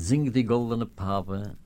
Zing die goldene Pape,